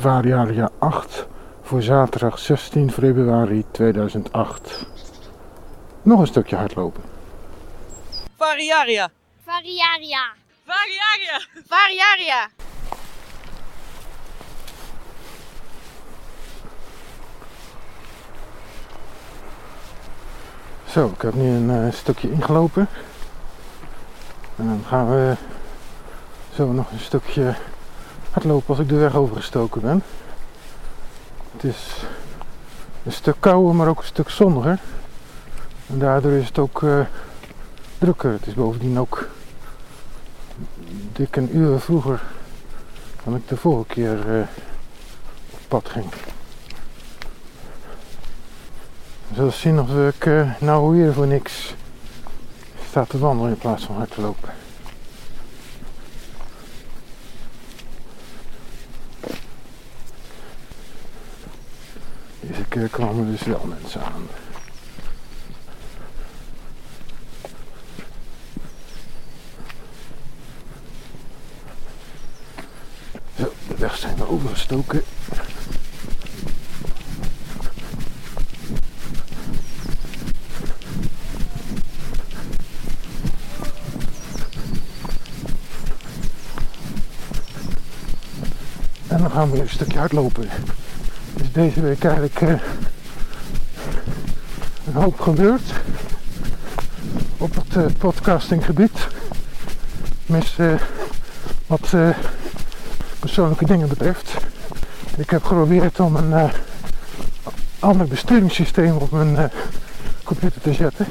Variaria 8 voor zaterdag 16 februari 2008. Nog een stukje hardlopen. Variaria. Variaria. Variaria. Variaria. Zo, ik heb nu een eh, stukje ingelopen. En dan gaan we zo nog een stukje hardlopen als ik de weg overgestoken ben. Het is een stuk kouder, maar ook een stuk zonniger. En daardoor is het ook eh, drukker. Het is bovendien ook dik een uur vroeger dan ik de vorige keer eh, op pad ging. Zullen zien of ik eh, nou weer voor niks sta te wandelen in plaats van hard te lopen. Deze keer kwamen dus wel mensen aan. Zo, de weg zijn we overgestoken. En dan gaan we een stukje hardlopen. Deze week eigenlijk eh, een hoop gebeurd op het eh, podcastinggebied. Eh, wat eh, persoonlijke dingen betreft. Ik heb geprobeerd om een ander besturingssysteem op mijn computer te zetten.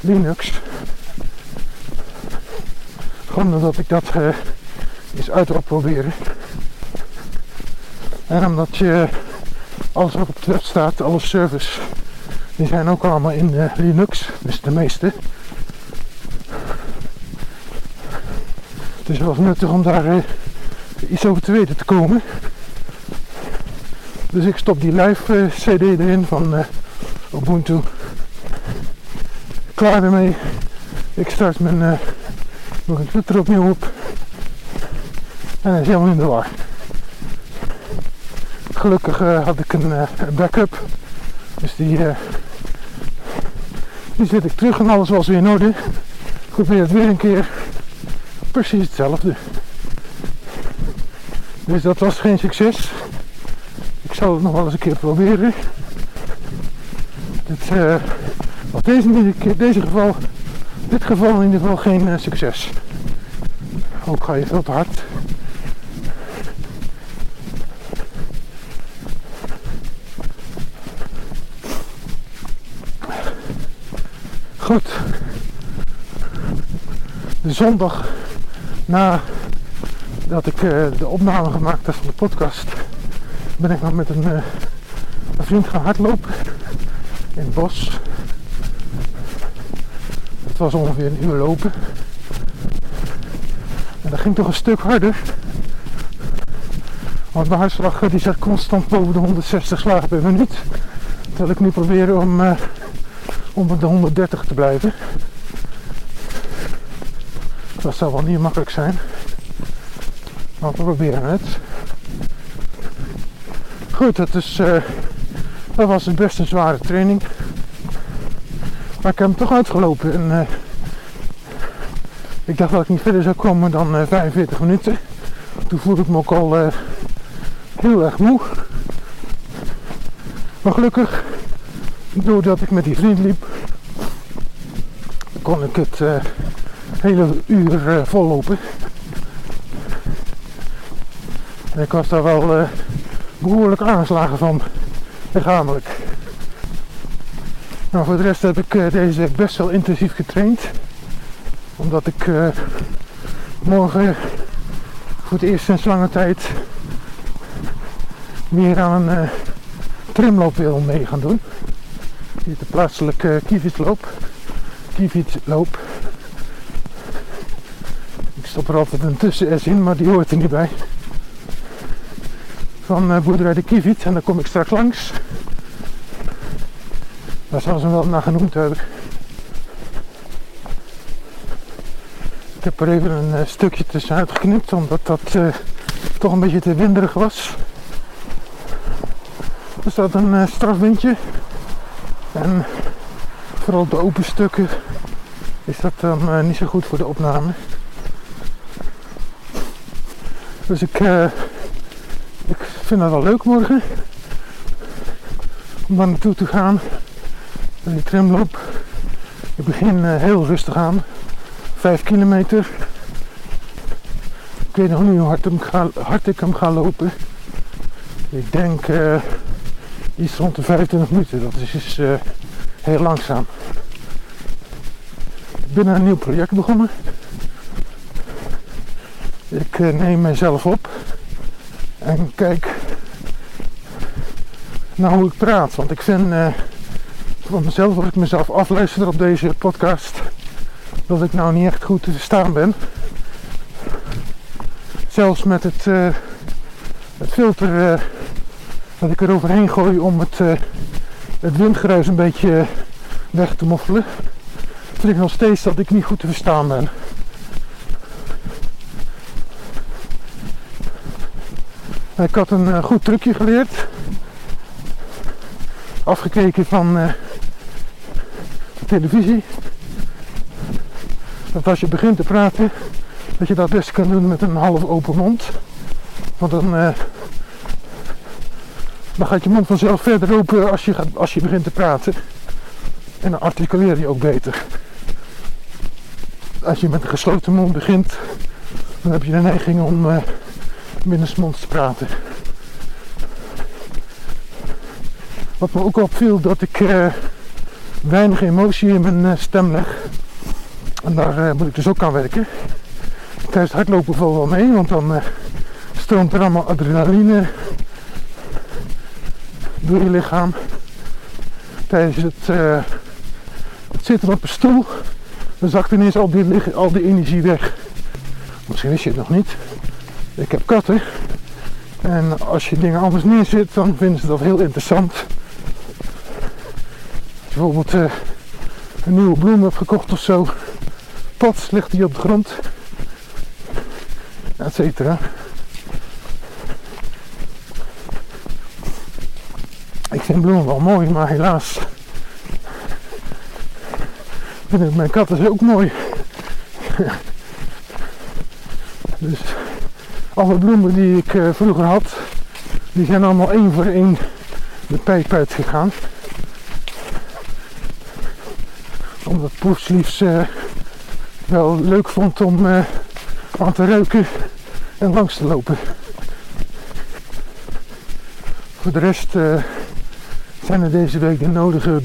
Linux. Gewoon omdat ik dat eens uit proberen. En omdat je alles wat op het web staat, alle servers, die zijn ook allemaal in eh, Linux, dus de meeste. Het is wel nuttig om daar eh, iets over te weten te komen. Dus ik stop die live eh, CD erin van Ubuntu. Klaar ermee. Ik start mijn, mijn computer opnieuw op. En hij is helemaal in de war. Gelukkig eh, had ik een, eh, backup. Dus die, eh, die zet ik terug en alles was weer in orde. Probeer het weer een keer. Precies hetzelfde. Dus dat was geen succes. Ik zal het nog wel eens een keer proberen. Dit was deze, deze geval, dit geval in ieder geval geen succes. Ook ga je veel te hard. Goed. De zondag na dat ik eh, de opname gemaakt heb van de podcast, ben ik nog met een, eh, een vriend gaan hardlopen in het bos. Het was ongeveer een uur lopen. En dat ging toch een stuk harder. Want mijn hartslag eh, die zat constant boven de 160 slagen per minuut. Terwijl ik nu probeer om, om de 130 te blijven. Dat zal wel niet makkelijk zijn. Maar we proberen het. Goed, dat, is, eh, dat was best een zware training. Maar ik heb hem toch uitgelopen. En, eh, ik dacht dat ik niet verder zou komen dan eh, 45 minuten. Toen voelde ik me ook al eh, heel erg moe. Maar gelukkig, doordat ik met die vriend liep, kon ik het eh, hele uur eh, vollopen. En ik was daar wel eh, behoorlijk aangeslagen van, lichamelijk. Nou, voor de rest heb ik deze week best wel intensief getraind. Omdat ik morgen voor het eerst sinds lange tijd weer aan een trimloop wil mee gaan doen. Hier de plaatselijke kiefietsloop. Kiefietsloop. Ik stop er altijd een tussen S in, maar die hoort er niet bij. Van eh, boerderij de Kiefiet en daar kom ik straks langs. Daar zal ze hem wel naar genoemd hebben. Ik heb er even een eh, stukje tussenuit geknipt, omdat dat eh, toch een beetje te winderig was. Er staat een uh, strafwindje. En vooral de open stukken is dat dan uh, niet zo goed voor de opname. Dus ik, uh, ik vind het wel leuk morgen. Om daar naartoe te gaan. En die tramloop. Ik begin heel rustig aan. 5 kilometer. Ik weet nog niet hoe hard, ik hem ga lopen. Ik denk iets rond de 25 minuten. Dat is dus, heel langzaam. Ben aan een nieuw project begonnen. Ik uh, neem mezelf op en kijk naar hoe ik praat. Want ik vind van mezelf, als ik mezelf afluister op deze podcast, dat ik nou niet echt goed te verstaan ben. Zelfs met het, uh, het filter dat ik er overheen gooi om het, het windgeruis een beetje weg te moffelen, vind ik nog steeds dat ik niet goed te verstaan ben. Ik had een goed trucje geleerd. Afgekeken van de televisie dat als je begint te praten, dat je dat best kan doen met een half open mond. Want dan, uh, dan gaat je mond vanzelf verder open als je, gaat, als je begint te praten. En dan articuleer je ook beter. Als je met een gesloten mond begint, dan heb je de neiging om uh, binnensmonds te praten. Wat me ook opviel, dat ik uh, weinig emotie in mijn stem leg. En daar moet ik dus ook aan werken. Tijdens het hardlopen valt wel mee, want dan stroomt er allemaal adrenaline door je lichaam. Tijdens het, het zitten op een stoel, dan zakt ineens al die, al die energie weg. Misschien wist je het nog niet. Ik heb katten. En als je dingen anders neerzet, dan vinden ze dat heel interessant. Als je bijvoorbeeld een nieuwe bloem hebt gekocht of zo, pot ligt hij op de grond. Etcetera. Ik vind bloemen wel mooi, maar helaas mijn katten ook mooi. dus alle bloemen die ik uh, vroeger had, die zijn allemaal één voor één de pijp uitgegaan. Omdat poesliefs uh, wel leuk vond om uh, aan te ruiken en langs te lopen. Voor de rest zijn er deze week de nodige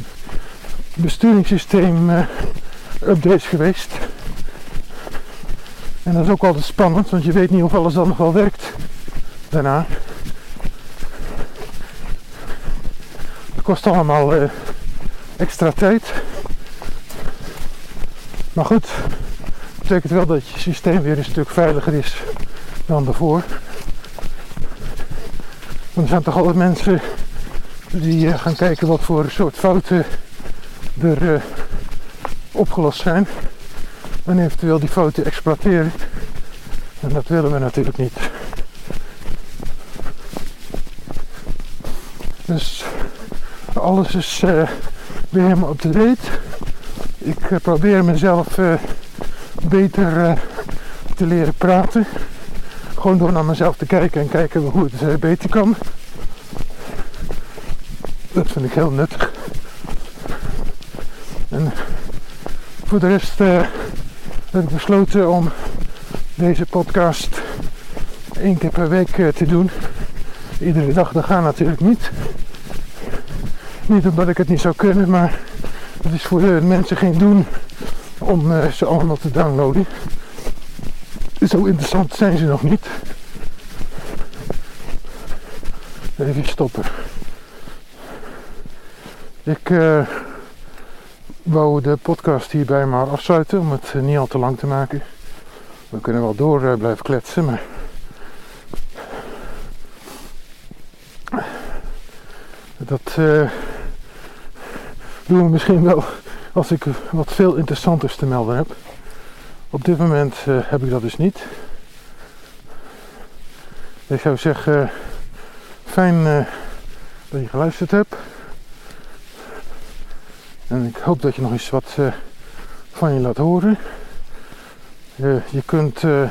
besturingssysteem uh, updates geweest. En dat is ook altijd spannend, want je weet niet of alles dan nog wel werkt daarna. Het kost allemaal extra tijd. Maar goed, betekent wel dat je systeem weer een stuk veiliger is dan daarvoor. Want er zijn toch altijd mensen die uh, gaan kijken wat voor soort fouten er uh, opgelost zijn. En eventueel die fouten exploiteren. En dat willen we natuurlijk niet. Dus alles is uh, weer helemaal up to date. Ik probeer mezelf beter te leren praten. Gewoon door naar mezelf te kijken en kijken hoe het beter kan. Dat vind ik heel nuttig. En voor de rest uh, heb ik besloten om deze podcast één keer per week te doen. Iedere dag, dat gaat natuurlijk niet. Niet omdat ik het niet zou kunnen, maar het is voor de mensen geen doen om uh, ze allemaal te downloaden. Zo interessant zijn ze nog niet. Even stoppen. Ik wou de podcast hierbij maar afsluiten om het niet al te lang te maken. We kunnen wel door uh, blijven kletsen, maar. Dat uh, doen we misschien wel als ik wat veel interessanters te melden heb. Op dit moment heb ik dat dus niet. Ik zou zeggen, fijn eh, dat je geluisterd hebt. En ik hoop dat je nog eens wat eh, van je laat horen. Eh, je kunt eh,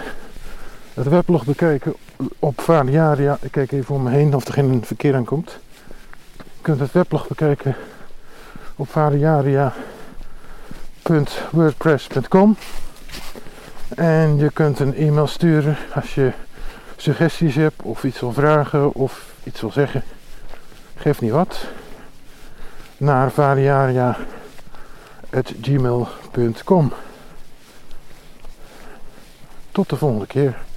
het weblog bekijken op Variaria. Ik kijk even om me heen of er geen verkeer aankomt. Je kunt het weblog bekijken op variaria.wordpress.com. En je kunt een e-mail sturen als je suggesties hebt of iets wil vragen of iets wil zeggen. Geef niet wat. Naar variaria.gmail.com Tot de volgende keer.